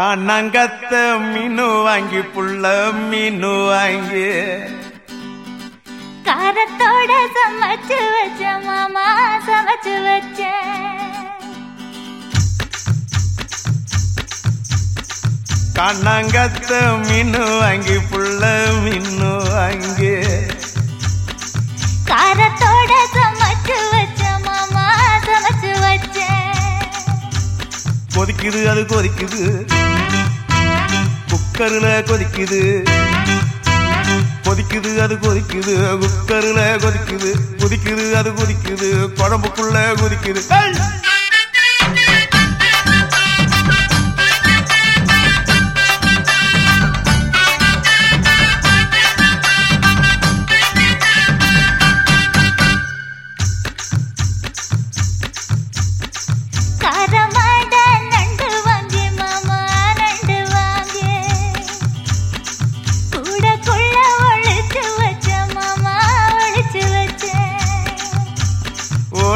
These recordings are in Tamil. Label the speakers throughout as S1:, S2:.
S1: கண்ணங்கத்த மீனு வாங்கி புள்ள மீனு வாங்கி.
S2: காரத்தோட சமைச்சு வச்ச மாமா சமைச்சு வச்ச.
S1: கண்ணங்கத்த மீனு வாங்கி புள்ள மீனு வாங்கி. கொதிக்குது அது கொதிக்குது. குக்கர்ல கொதிக்குது. கொதிக்குது அது கொதிக்குது. குக்கர்ல கொதிக்குது. கொதிக்குது அது கொதிக்குது. குழம்புக்குள்ள கொதிக்குது.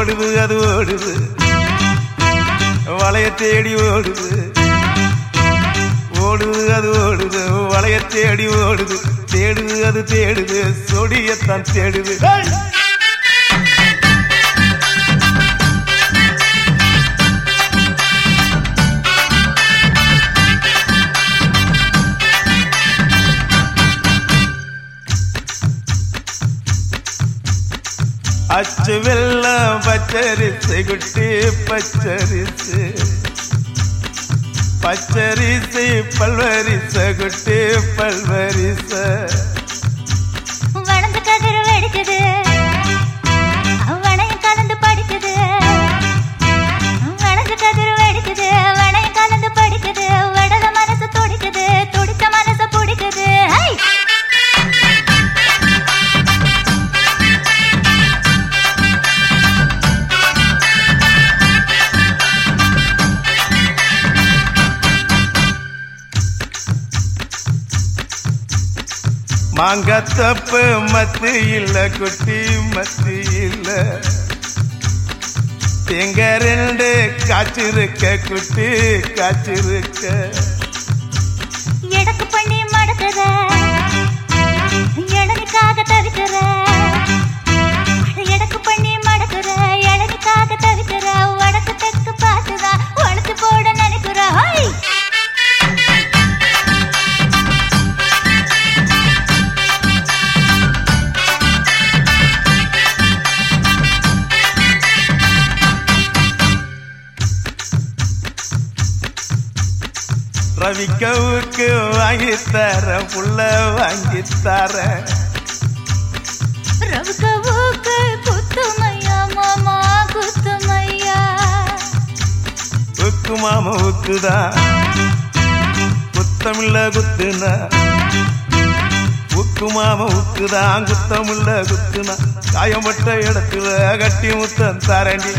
S1: ஓடுது அது ஓடுது. வளைய தேடி ஓடுது. ஓடுது அது ஓடுது. வளைய தேடி ஓடுது. தேடுது அது தேடுது. சொடியத்தான் தேடுது. ஏய்! அச்சு வெள்ளம் பச்சரிசு குட்டி பச்சரிசு பச்சரிசு பல்வரிச குட்டி மாங்கத்தப்பு மத்து இல்ல குட்டி மத்து இல்ல எங்க ரெண்டு காய்ச்சிருக்க குட்டி காய்ச்சிருக்க. ரவிக்கவுக்கு வாங்கி தர புள்ள வாங்கி தர.
S2: ரவுக்க ஊக்கு குத்துமையா மாமா குத்துமையா?
S1: உக்கு மாம உக்குதான் குத்தமில்ல குத்துனா? உக்கு மாம உக்குதான் குத்தமில்ல குத்துனா? காயம்பட்ட இடத்துல கட்டி முத்தம் தரண்டி!